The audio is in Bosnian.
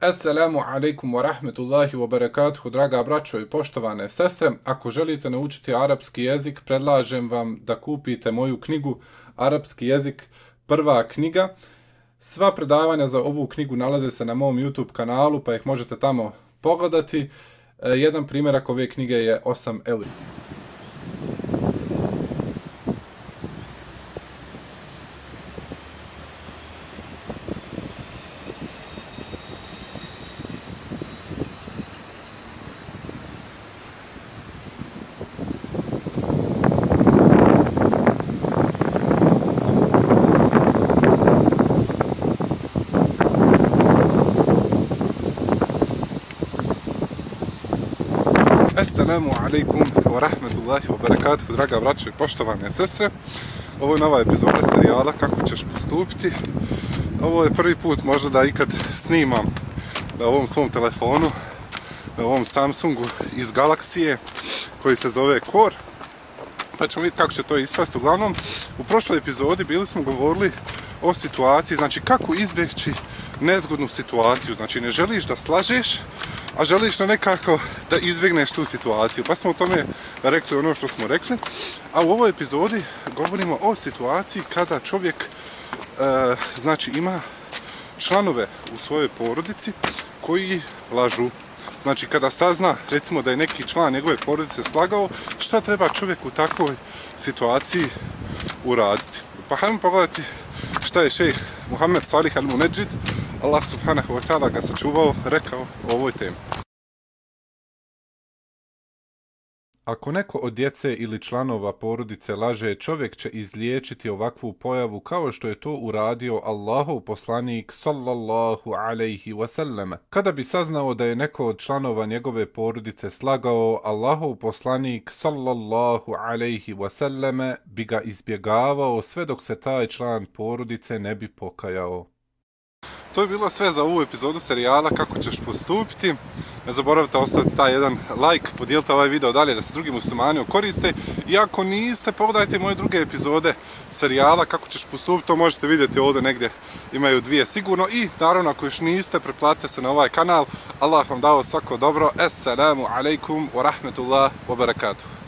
Assalamu alaikum wa rahmetullahi wa barakatuhu, draga braćo i poštovane sestre. Ako želite naučiti arapski jezik, predlažem vam da kupite moju knjigu Arapski jezik, prva knjiga. Sva predavanja za ovu knjigu nalaze se na mom YouTube kanalu, pa ih možete tamo pogledati. E, jedan primjerak ove knjige je 8 euri. Assalamu alaikum wa rahmatullahi wa barakatuhu, draga braćo i poštovane sestre. Ovo je nova epizoda serijala Kako ćeš postupiti. Ovo je prvi put možda da ikad snimam na ovom svom telefonu, na ovom Samsungu iz Galaksije koji se zove Core. Pa ćemo vidjeti kako će to ispast. Uglavnom, u prošloj epizodi bili smo govorili o situaciji, znači kako izbjeći nezgodnu situaciju. Znači ne želiš da slažeš, a želiš na nekako da izbjegneš tu situaciju. Pa smo o tome rekli ono što smo rekli. A u ovoj epizodi govorimo o situaciji kada čovjek e, znači ima članove u svojoj porodici koji lažu. Znači kada sazna recimo da je neki član njegove porodice slagao, šta treba čovjek u takvoj situaciji uraditi? Pa hajmo pogledati šta je šejh Muhammed Salih al-Munajjid Allah subhanahu wa ta'ala ga sačuvao, rekao o ovoj temi. Ako neko od djece ili članova porodice laže, čovjek će izliječiti ovakvu pojavu kao što je to uradio Allahov poslanik sallallahu alaihi wasallam. Kada bi saznao da je neko od članova njegove porodice slagao, Allahov poslanik sallallahu alaihi wasallam bi ga izbjegavao sve dok se taj član porodice ne bi pokajao. To je bilo sve za ovu epizodu serijala Kako ćeš postupiti. Ne zaboravite ostaviti taj jedan like, podijelite ovaj video dalje da se drugi muslimani koriste. I ako niste, pa pogledajte moje druge epizode serijala Kako ćeš postupiti. To možete vidjeti ovdje negdje imaju dvije sigurno. I naravno ako još niste, preplatite se na ovaj kanal. Allah vam dao svako dobro. Assalamu alaikum wa rahmetullah wa barakatuh.